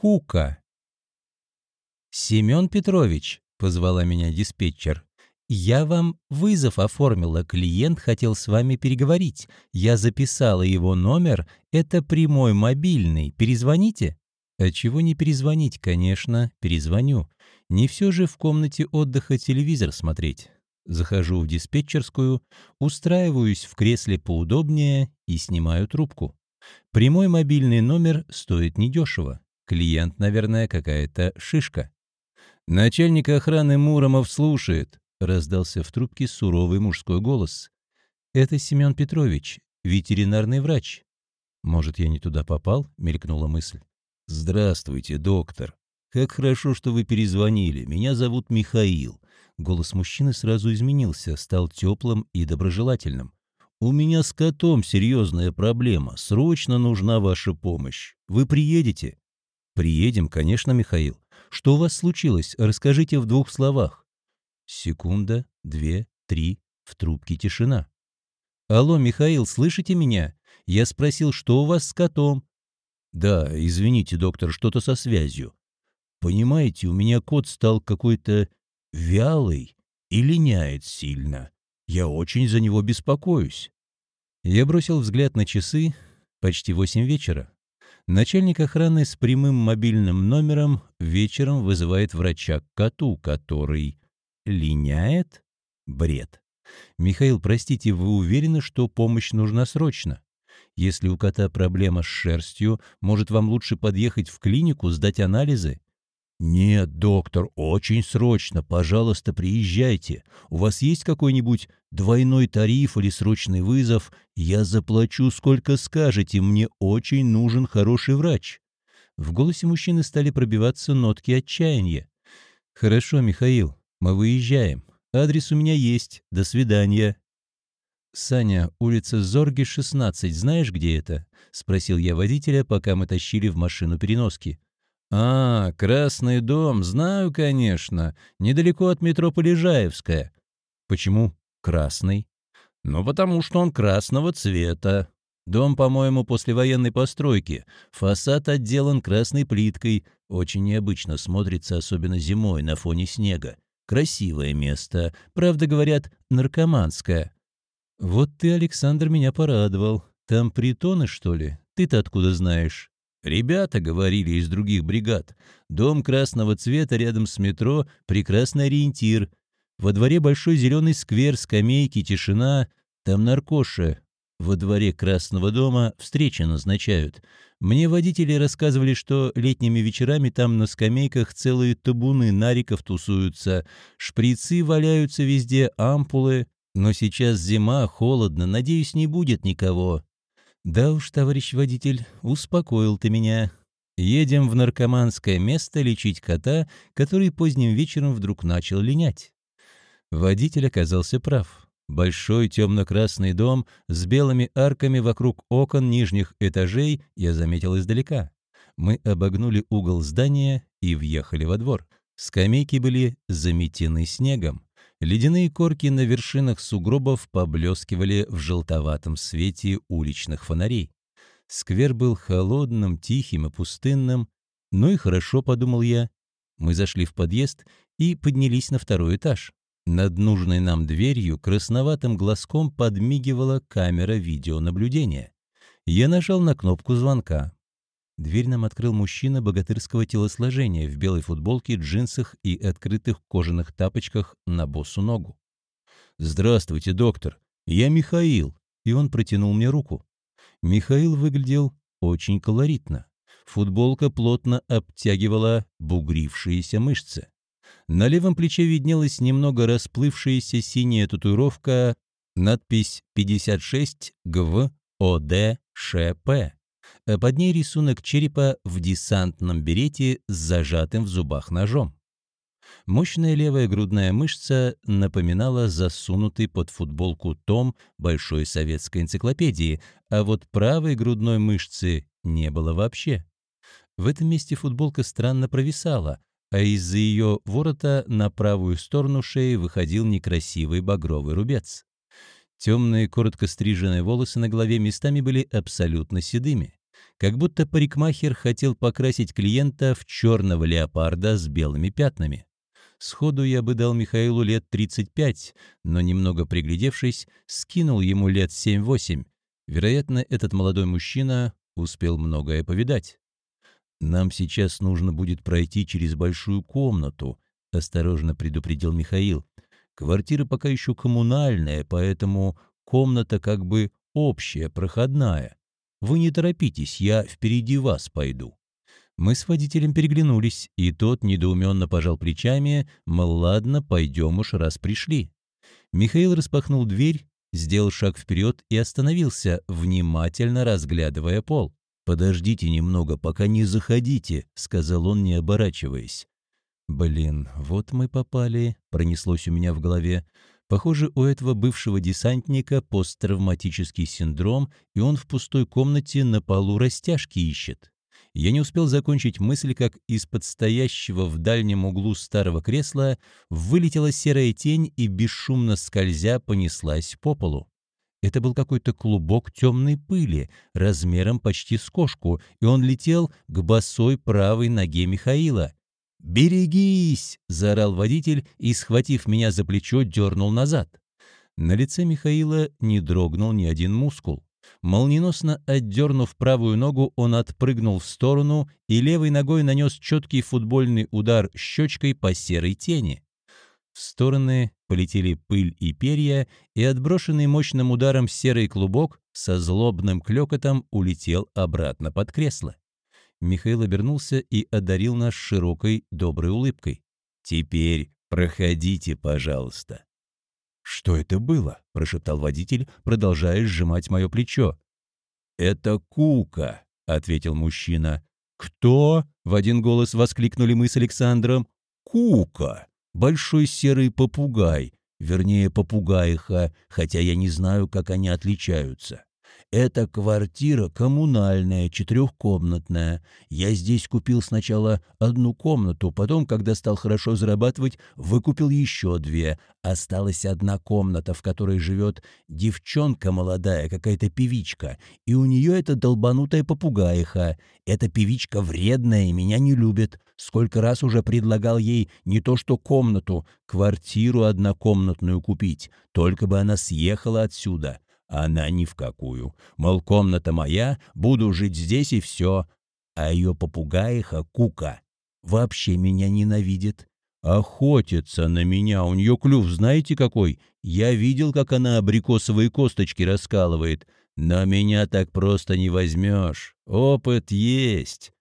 Кука. «Семен Петрович», — позвала меня диспетчер, — «я вам вызов оформила, клиент хотел с вами переговорить. Я записала его номер, это прямой мобильный, перезвоните?» «А чего не перезвонить, конечно, перезвоню. Не все же в комнате отдыха телевизор смотреть». Захожу в диспетчерскую, устраиваюсь в кресле поудобнее и снимаю трубку. Прямой мобильный номер стоит недешево. Клиент, наверное, какая-то шишка. «Начальник охраны Муромов слушает», — раздался в трубке суровый мужской голос. «Это Семен Петрович, ветеринарный врач». «Может, я не туда попал?» — мелькнула мысль. «Здравствуйте, доктор. Как хорошо, что вы перезвонили. Меня зовут Михаил». Голос мужчины сразу изменился, стал теплым и доброжелательным. «У меня с котом серьезная проблема. Срочно нужна ваша помощь. Вы приедете?» «Приедем, конечно, Михаил. Что у вас случилось? Расскажите в двух словах». Секунда, две, три. В трубке тишина. «Алло, Михаил, слышите меня? Я спросил, что у вас с котом?» «Да, извините, доктор, что-то со связью. Понимаете, у меня кот стал какой-то вялый и линяет сильно. Я очень за него беспокоюсь». Я бросил взгляд на часы. Почти восемь вечера. Начальник охраны с прямым мобильным номером вечером вызывает врача к коту, который линяет? Бред. Михаил, простите, вы уверены, что помощь нужна срочно? Если у кота проблема с шерстью, может, вам лучше подъехать в клинику, сдать анализы? «Нет, доктор, очень срочно, пожалуйста, приезжайте. У вас есть какой-нибудь двойной тариф или срочный вызов? Я заплачу, сколько скажете, мне очень нужен хороший врач». В голосе мужчины стали пробиваться нотки отчаяния. «Хорошо, Михаил, мы выезжаем. Адрес у меня есть. До свидания». «Саня, улица Зорги, 16, знаешь, где это?» — спросил я водителя, пока мы тащили в машину переноски. «А, Красный дом, знаю, конечно. Недалеко от метро Полежаевская». «Почему красный?» «Ну, потому что он красного цвета. Дом, по-моему, послевоенной постройки. Фасад отделан красной плиткой. Очень необычно смотрится, особенно зимой, на фоне снега. Красивое место. Правда, говорят, наркоманское». «Вот ты, Александр, меня порадовал. Там притоны, что ли? Ты-то откуда знаешь?» Ребята говорили из других бригад. Дом красного цвета рядом с метро — прекрасный ориентир. Во дворе большой зеленый сквер, скамейки, тишина. Там наркоша. Во дворе Красного дома встречи назначают. Мне водители рассказывали, что летними вечерами там на скамейках целые табуны нариков тусуются. Шприцы валяются везде, ампулы. Но сейчас зима, холодно, надеюсь, не будет никого. «Да уж, товарищ водитель, успокоил ты меня. Едем в наркоманское место лечить кота, который поздним вечером вдруг начал линять». Водитель оказался прав. Большой темно-красный дом с белыми арками вокруг окон нижних этажей я заметил издалека. Мы обогнули угол здания и въехали во двор. Скамейки были заметены снегом. Ледяные корки на вершинах сугробов поблескивали в желтоватом свете уличных фонарей. Сквер был холодным, тихим и пустынным. Ну и хорошо, подумал я. Мы зашли в подъезд и поднялись на второй этаж. Над нужной нам дверью красноватым глазком подмигивала камера видеонаблюдения. Я нажал на кнопку звонка. Дверь нам открыл мужчина богатырского телосложения в белой футболке, джинсах и открытых кожаных тапочках на босу ногу. «Здравствуйте, доктор. Я Михаил». И он протянул мне руку. Михаил выглядел очень колоритно. Футболка плотно обтягивала бугрившиеся мышцы. На левом плече виднелась немного расплывшаяся синяя татуировка, надпись «56 ГВ ОД ШП» под ней рисунок черепа в десантном берете с зажатым в зубах ножом. Мощная левая грудная мышца напоминала засунутый под футболку том Большой советской энциклопедии, а вот правой грудной мышцы не было вообще. В этом месте футболка странно провисала, а из-за ее ворота на правую сторону шеи выходил некрасивый багровый рубец. Темные, коротко стриженные волосы на голове местами были абсолютно седыми. Как будто парикмахер хотел покрасить клиента в черного леопарда с белыми пятнами. Сходу я бы дал Михаилу лет 35, но немного приглядевшись, скинул ему лет 7-8. Вероятно, этот молодой мужчина успел многое повидать. «Нам сейчас нужно будет пройти через большую комнату», — осторожно предупредил Михаил. «Квартира пока еще коммунальная, поэтому комната как бы общая, проходная. Вы не торопитесь, я впереди вас пойду». Мы с водителем переглянулись, и тот недоуменно пожал плечами, мол, ладно, пойдем уж, раз пришли. Михаил распахнул дверь, сделал шаг вперед и остановился, внимательно разглядывая пол. «Подождите немного, пока не заходите», — сказал он, не оборачиваясь. «Блин, вот мы попали», — пронеслось у меня в голове. Похоже, у этого бывшего десантника посттравматический синдром, и он в пустой комнате на полу растяжки ищет. Я не успел закончить мысль, как из-под стоящего в дальнем углу старого кресла вылетела серая тень и, бесшумно скользя, понеслась по полу. Это был какой-то клубок темной пыли, размером почти с кошку, и он летел к босой правой ноге Михаила. «Берегись!» — заорал водитель и, схватив меня за плечо, дернул назад. На лице Михаила не дрогнул ни один мускул. Молниеносно отдернув правую ногу, он отпрыгнул в сторону и левой ногой нанес четкий футбольный удар щечкой по серой тени. В стороны полетели пыль и перья, и отброшенный мощным ударом серый клубок со злобным клёкотом улетел обратно под кресло. Михаил обернулся и одарил нас широкой, доброй улыбкой. «Теперь проходите, пожалуйста». «Что это было?» — прошептал водитель, продолжая сжимать мое плечо. «Это Кука», — ответил мужчина. «Кто?» — в один голос воскликнули мы с Александром. «Кука! Большой серый попугай, вернее, попугаиха, хотя я не знаю, как они отличаются. Это квартира коммунальная, четырехкомнатная. Я здесь купил сначала одну комнату, потом, когда стал хорошо зарабатывать, выкупил еще две. Осталась одна комната, в которой живет девчонка молодая, какая-то певичка, и у нее эта долбанутая попугаиха. Эта певичка вредная и меня не любит. Сколько раз уже предлагал ей не то что комнату, квартиру однокомнатную купить, только бы она съехала отсюда. Она ни в какую. Мол, комната моя, буду жить здесь и все. А ее попугаиха Кука вообще меня ненавидит. Охотится на меня, у нее клюв знаете какой? Я видел, как она абрикосовые косточки раскалывает. Но меня так просто не возьмешь. Опыт есть.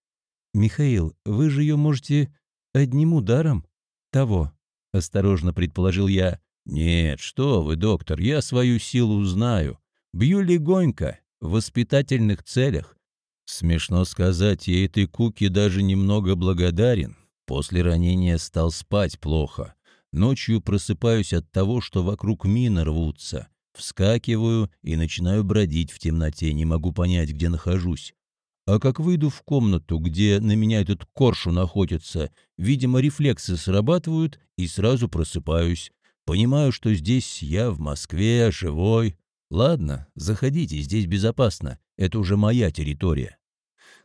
Михаил, вы же ее можете одним ударом того, осторожно предположил я. «Нет, что вы, доктор, я свою силу знаю. Бью легонько, в воспитательных целях. Смешно сказать, я этой Куке даже немного благодарен. После ранения стал спать плохо. Ночью просыпаюсь от того, что вокруг мины рвутся. Вскакиваю и начинаю бродить в темноте, не могу понять, где нахожусь. А как выйду в комнату, где на меня этот коршун охотится, видимо, рефлексы срабатывают, и сразу просыпаюсь. Понимаю, что здесь я в Москве, живой. Ладно, заходите, здесь безопасно. Это уже моя территория.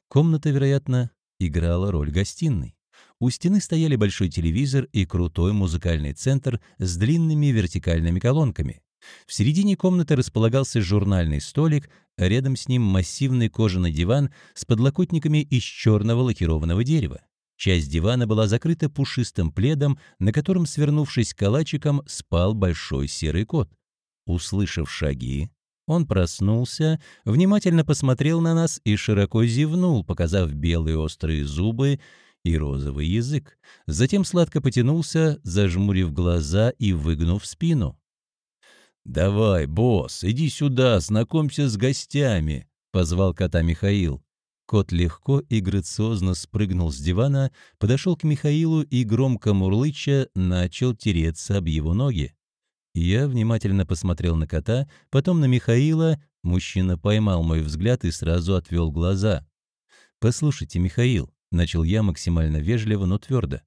Комната, вероятно, играла роль гостиной. У стены стояли большой телевизор и крутой музыкальный центр с длинными вертикальными колонками. В середине комнаты располагался журнальный столик, а рядом с ним массивный кожаный диван с подлокотниками из черного лакированного дерева. Часть дивана была закрыта пушистым пледом, на котором, свернувшись калачиком, спал большой серый кот. Услышав шаги, он проснулся, внимательно посмотрел на нас и широко зевнул, показав белые острые зубы и розовый язык. Затем сладко потянулся, зажмурив глаза и выгнув спину. «Давай, босс, иди сюда, знакомься с гостями», — позвал кота Михаил. Кот легко и грациозно спрыгнул с дивана, подошел к Михаилу и, громко мурлыча, начал тереться об его ноги. Я внимательно посмотрел на кота, потом на Михаила. Мужчина поймал мой взгляд и сразу отвел глаза. «Послушайте, Михаил», — начал я максимально вежливо, но твердо.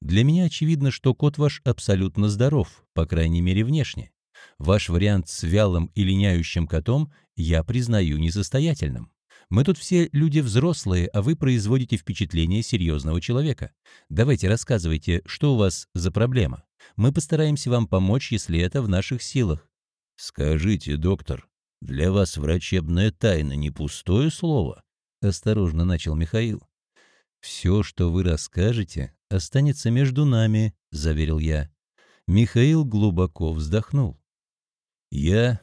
«Для меня очевидно, что кот ваш абсолютно здоров, по крайней мере внешне. Ваш вариант с вялым и линяющим котом я признаю несостоятельным. Мы тут все люди взрослые, а вы производите впечатление серьезного человека. Давайте рассказывайте, что у вас за проблема. Мы постараемся вам помочь, если это в наших силах». «Скажите, доктор, для вас врачебная тайна не пустое слово?» — осторожно начал Михаил. «Все, что вы расскажете, останется между нами», — заверил я. Михаил глубоко вздохнул. «Я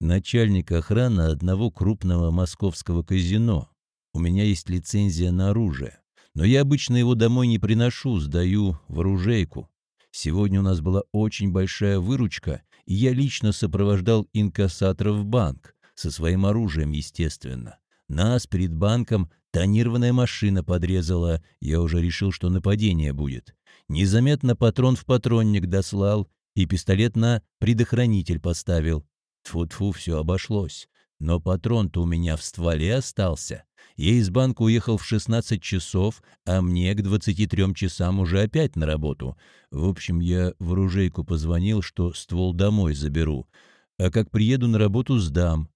начальник охраны одного крупного московского казино. У меня есть лицензия на оружие, но я обычно его домой не приношу, сдаю в оружейку. Сегодня у нас была очень большая выручка, и я лично сопровождал инкассаторов в банк, со своим оружием, естественно. Нас перед банком тонированная машина подрезала, я уже решил, что нападение будет. Незаметно патрон в патронник дослал и пистолет на предохранитель поставил. Тфу-тфу, все обошлось. Но патрон-то у меня в стволе остался. Я из банка уехал в 16 часов, а мне к 23 часам уже опять на работу. В общем, я в оружейку позвонил, что ствол домой заберу. А как приеду на работу, сдам.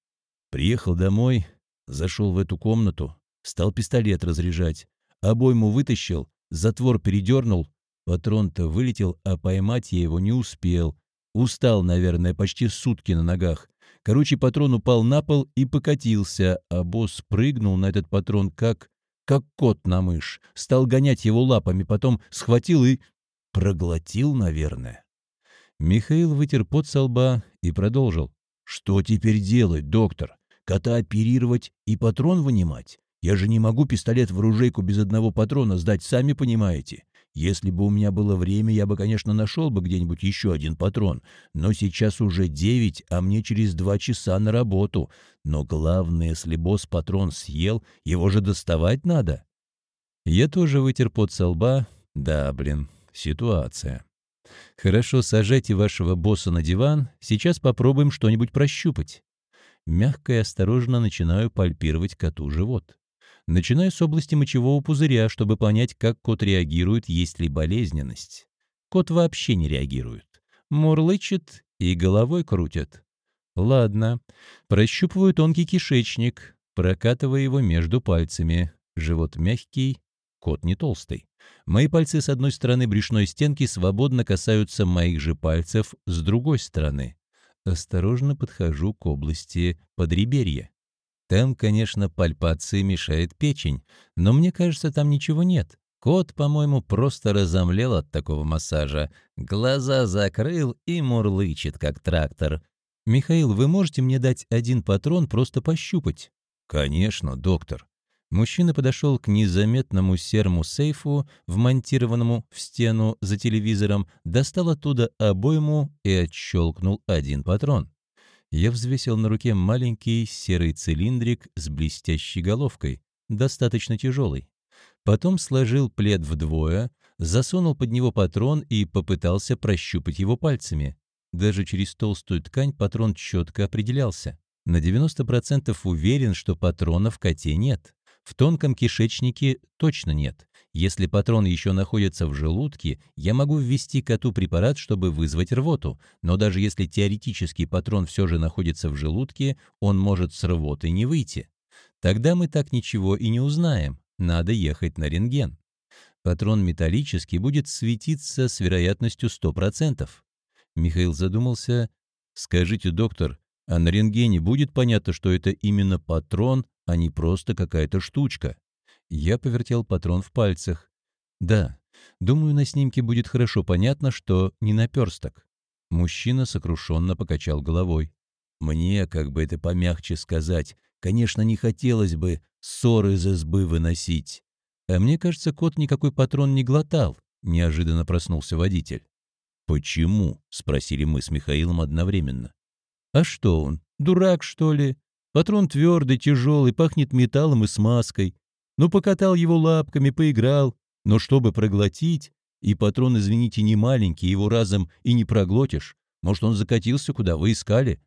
Приехал домой, зашел в эту комнату, стал пистолет разряжать. Обойму вытащил, затвор передернул. Патрон-то вылетел, а поймать я его не успел. Устал, наверное, почти сутки на ногах. Короче, патрон упал на пол и покатился, а босс прыгнул на этот патрон как... как кот на мышь. Стал гонять его лапами, потом схватил и... проглотил, наверное. Михаил вытер пот со лба и продолжил. «Что теперь делать, доктор? Кота оперировать и патрон вынимать? Я же не могу пистолет в оружейку без одного патрона сдать, сами понимаете. Если бы у меня было время, я бы, конечно, нашел бы где-нибудь еще один патрон. Но сейчас уже девять, а мне через два часа на работу. Но главное, если босс патрон съел, его же доставать надо. Я тоже вытер пот со лба. Да, блин, ситуация. Хорошо, сажайте вашего босса на диван. Сейчас попробуем что-нибудь прощупать. Мягко и осторожно начинаю пальпировать коту живот начиная с области мочевого пузыря, чтобы понять, как кот реагирует, есть ли болезненность. Кот вообще не реагирует. Мурлычет и головой крутит. Ладно. Прощупываю тонкий кишечник, прокатывая его между пальцами. Живот мягкий, кот не толстый. Мои пальцы с одной стороны брюшной стенки свободно касаются моих же пальцев с другой стороны. Осторожно подхожу к области подреберья. Там, конечно, пальпации мешает печень, но мне кажется, там ничего нет. Кот, по-моему, просто разомлел от такого массажа. Глаза закрыл и мурлычет, как трактор. «Михаил, вы можете мне дать один патрон просто пощупать?» «Конечно, доктор». Мужчина подошел к незаметному серому сейфу, вмонтированному в стену за телевизором, достал оттуда обойму и отщелкнул один патрон. Я взвесил на руке маленький серый цилиндрик с блестящей головкой, достаточно тяжелый. Потом сложил плед вдвое, засунул под него патрон и попытался прощупать его пальцами. Даже через толстую ткань патрон четко определялся. На 90% уверен, что патрона в коте нет. В тонком кишечнике точно нет. Если патрон еще находится в желудке, я могу ввести коту препарат, чтобы вызвать рвоту, но даже если теоретически патрон все же находится в желудке, он может с рвотой не выйти. Тогда мы так ничего и не узнаем. Надо ехать на рентген. Патрон металлический будет светиться с вероятностью 100%. Михаил задумался. «Скажите, доктор, а на рентгене будет понятно, что это именно патрон, а не просто какая-то штучка?» Я повертел патрон в пальцах. Да, думаю, на снимке будет хорошо понятно, что не наперсток. Мужчина сокрушенно покачал головой. Мне, как бы это помягче сказать, конечно, не хотелось бы ссоры из избы выносить. А мне кажется, кот никакой патрон не глотал, неожиданно проснулся водитель. «Почему?» — спросили мы с Михаилом одновременно. «А что он, дурак, что ли? Патрон твердый, тяжелый, пахнет металлом и смазкой. Ну, покатал его лапками, поиграл, но чтобы проглотить, и патрон, извините, не маленький, его разом и не проглотишь. Может, он закатился куда, вы искали?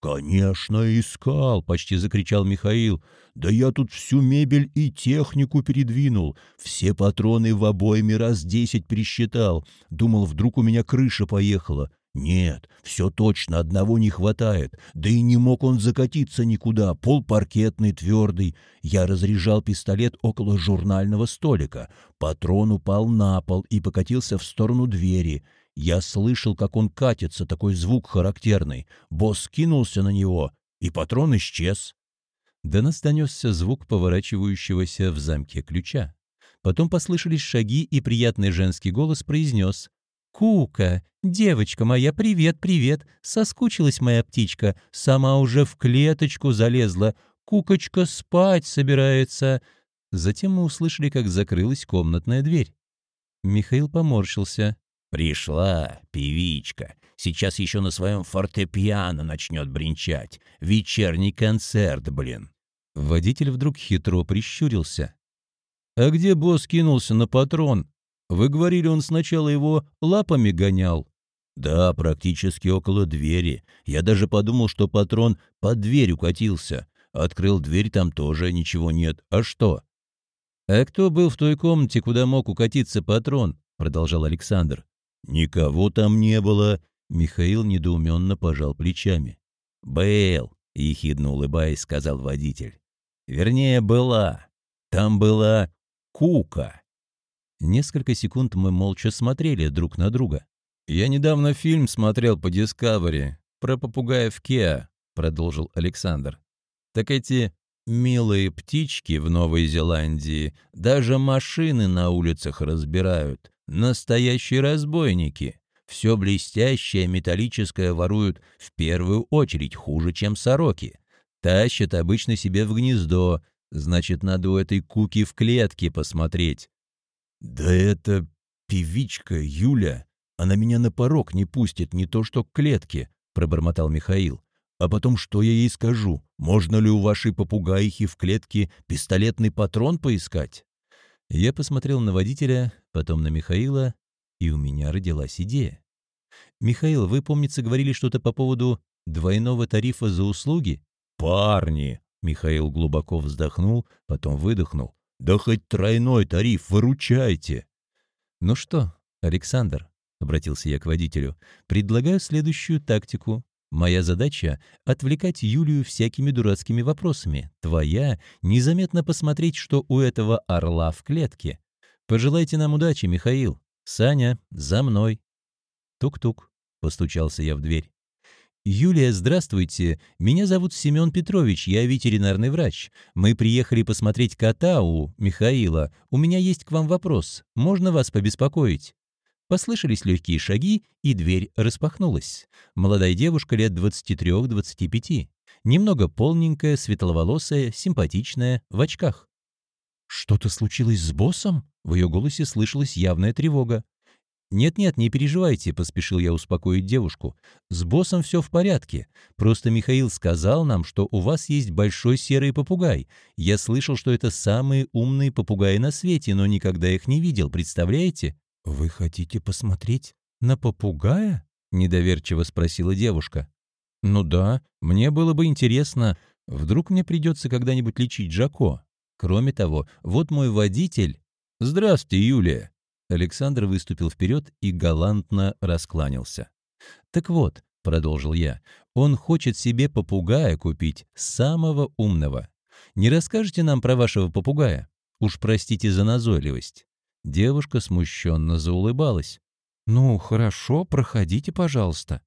«Конечно, искал!» — почти закричал Михаил. «Да я тут всю мебель и технику передвинул. Все патроны в обойме раз десять пересчитал. Думал, вдруг у меня крыша поехала. Нет, все точно, одного не хватает. Да и не мог он закатиться никуда, пол паркетный, твердый. Я разряжал пистолет около журнального столика. Патрон упал на пол и покатился в сторону двери. Я слышал, как он катится, такой звук характерный. Босс кинулся на него, и патрон исчез. До нас донесся звук поворачивающегося в замке ключа. Потом послышались шаги, и приятный женский голос произнес «Кука, девочка моя, привет, привет! Соскучилась моя птичка, сама уже в клеточку залезла. Кукочка спать собирается!» Затем мы услышали, как закрылась комнатная дверь. Михаил поморщился. «Пришла певичка. Сейчас еще на своем фортепиано начнет бренчать. Вечерний концерт, блин!» Водитель вдруг хитро прищурился. «А где босс кинулся на патрон? Вы говорили, он сначала его лапами гонял?» «Да, практически около двери. Я даже подумал, что патрон под дверь укатился. Открыл дверь, там тоже ничего нет. А что?» «А кто был в той комнате, куда мог укатиться патрон?» — продолжал Александр. «Никого там не было», — Михаил недоуменно пожал плечами. «Был», — ехидно улыбаясь, сказал водитель. «Вернее, была. Там была Кука». Несколько секунд мы молча смотрели друг на друга. «Я недавно фильм смотрел по Discovery про попугаев Кеа», — продолжил Александр. «Так эти милые птички в Новой Зеландии даже машины на улицах разбирают. Настоящие разбойники. Все блестящее металлическое воруют в первую очередь хуже, чем сороки. Тащат обычно себе в гнездо. Значит, надо у этой куки в клетке посмотреть. «Да это певичка Юля. Она меня на порог не пустит, не то что к клетке», — пробормотал Михаил. «А потом что я ей скажу? Можно ли у вашей попугаихи в клетке пистолетный патрон поискать?» Я посмотрел на водителя, потом на Михаила, и у меня родилась идея. «Михаил, вы, помнится, говорили что-то по поводу двойного тарифа за услуги?» «Парни!» — Михаил глубоко вздохнул, потом выдохнул. Да хоть тройной тариф, выручайте. Ну что, Александр, — обратился я к водителю, — предлагаю следующую тактику. Моя задача — отвлекать Юлию всякими дурацкими вопросами. Твоя — незаметно посмотреть, что у этого орла в клетке. Пожелайте нам удачи, Михаил. Саня, за мной. Тук-тук, — постучался я в дверь. «Юлия, здравствуйте. Меня зовут Семен Петрович, я ветеринарный врач. Мы приехали посмотреть кота у Михаила. У меня есть к вам вопрос. Можно вас побеспокоить?» Послышались легкие шаги, и дверь распахнулась. Молодая девушка лет 23-25. Немного полненькая, светловолосая, симпатичная, в очках. «Что-то случилось с боссом?» В ее голосе слышалась явная тревога. «Нет-нет, не переживайте», — поспешил я успокоить девушку. «С боссом все в порядке. Просто Михаил сказал нам, что у вас есть большой серый попугай. Я слышал, что это самые умные попугаи на свете, но никогда их не видел, представляете?» «Вы хотите посмотреть на попугая?» — недоверчиво спросила девушка. «Ну да, мне было бы интересно. Вдруг мне придется когда-нибудь лечить Жако. Кроме того, вот мой водитель...» «Здравствуйте, Юлия!» Александр выступил вперед и галантно раскланялся. «Так вот», — продолжил я, — «он хочет себе попугая купить, самого умного. Не расскажете нам про вашего попугая? Уж простите за назойливость». Девушка смущенно заулыбалась. «Ну, хорошо, проходите, пожалуйста».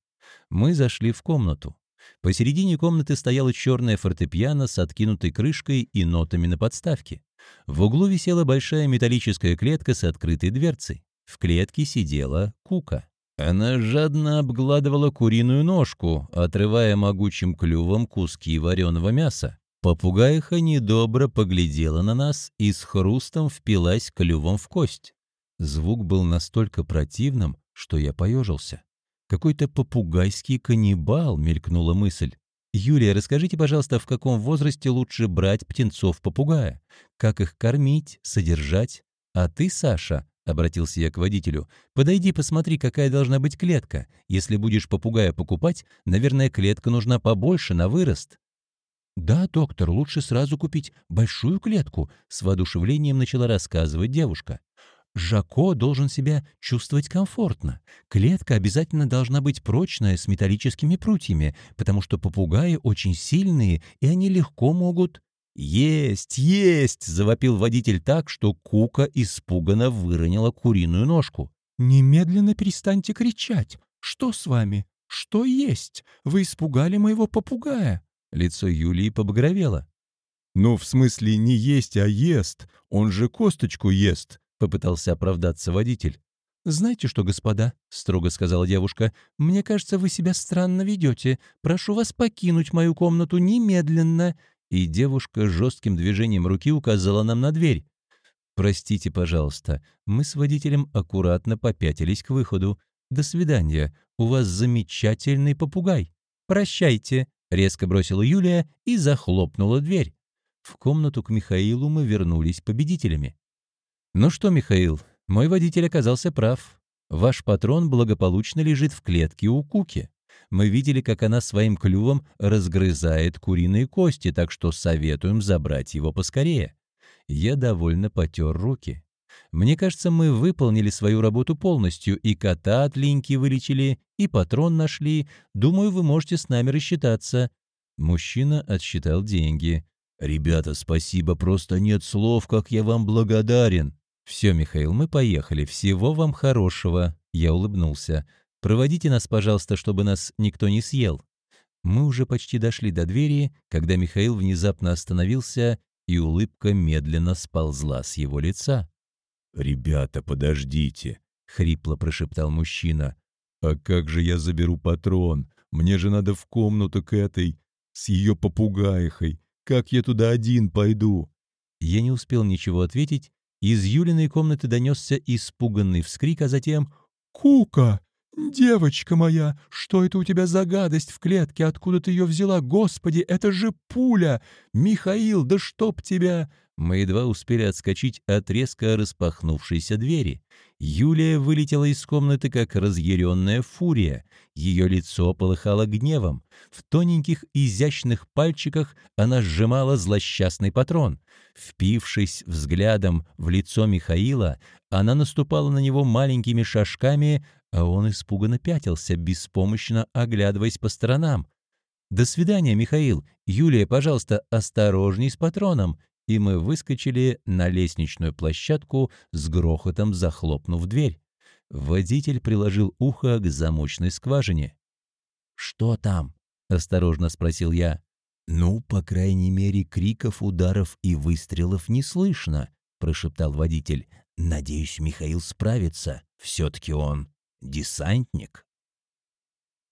Мы зашли в комнату. Посередине комнаты стояла черная фортепиано с откинутой крышкой и нотами на подставке. В углу висела большая металлическая клетка с открытой дверцей. В клетке сидела кука. Она жадно обгладывала куриную ножку, отрывая могучим клювом куски вареного мяса. Попугаиха недобро поглядела на нас и с хрустом впилась клювом в кость. Звук был настолько противным, что я поежился. Какой-то попугайский каннибал, мелькнула мысль. Юлия, расскажите, пожалуйста, в каком возрасте лучше брать птенцов-попугая? Как их кормить, содержать? А ты, Саша, — обратился я к водителю, — подойди посмотри, какая должна быть клетка. Если будешь попугая покупать, наверное, клетка нужна побольше, на вырост. «Да, доктор, лучше сразу купить большую клетку», — с воодушевлением начала рассказывать девушка. Жако должен себя чувствовать комфортно. Клетка обязательно должна быть прочная, с металлическими прутьями, потому что попугаи очень сильные, и они легко могут... «Есть, есть!» — завопил водитель так, что Кука испуганно выронила куриную ножку. «Немедленно перестаньте кричать! Что с вами? Что есть? Вы испугали моего попугая!» Лицо Юлии побагровело. «Ну, в смысле, не есть, а ест. Он же косточку ест», — попытался оправдаться водитель. «Знаете что, господа?» — строго сказала девушка. «Мне кажется, вы себя странно ведете. Прошу вас покинуть мою комнату немедленно». И девушка жестким движением руки указала нам на дверь. «Простите, пожалуйста, мы с водителем аккуратно попятились к выходу. До свидания, у вас замечательный попугай. Прощайте», — резко бросила Юлия и захлопнула дверь. В комнату к Михаилу мы вернулись победителями. «Ну что, Михаил, мой водитель оказался прав. Ваш патрон благополучно лежит в клетке у Куки. Мы видели, как она своим клювом разгрызает куриные кости, так что советуем забрать его поскорее». Я довольно потер руки. Мне кажется, мы выполнили свою работу полностью, и кота от линьки вылечили, и патрон нашли. Думаю, вы можете с нами рассчитаться». Мужчина отсчитал деньги. «Ребята, спасибо, просто нет слов, как я вам благодарен». «Все, Михаил, мы поехали. Всего вам хорошего». Я улыбнулся. «Проводите нас, пожалуйста, чтобы нас никто не съел». Мы уже почти дошли до двери, когда Михаил внезапно остановился, и улыбка медленно сползла с его лица. «Ребята, подождите», — хрипло прошептал мужчина. «А как же я заберу патрон? Мне же надо в комнату к этой, с ее попугаихой. Как я туда один пойду?» Я не успел ничего ответить. Из Юлиной комнаты донесся испуганный вскрик, а затем «Кука! Девочка моя! Что это у тебя за гадость в клетке? Откуда ты ее взяла? Господи, это же пуля! Михаил, да чтоб тебя!» Мы едва успели отскочить от резко распахнувшейся двери. Юлия вылетела из комнаты, как разъяренная фурия. Ее лицо полыхало гневом. В тоненьких изящных пальчиках она сжимала злосчастный патрон. Впившись взглядом в лицо Михаила, она наступала на него маленькими шажками, а он испуганно пятился, беспомощно оглядываясь по сторонам. «До свидания, Михаил. Юлия, пожалуйста, осторожней с патроном и мы выскочили на лестничную площадку с грохотом захлопнув дверь. Водитель приложил ухо к замочной скважине. «Что там?» — осторожно спросил я. «Ну, по крайней мере, криков, ударов и выстрелов не слышно», — прошептал водитель. «Надеюсь, Михаил справится. Все-таки он десантник».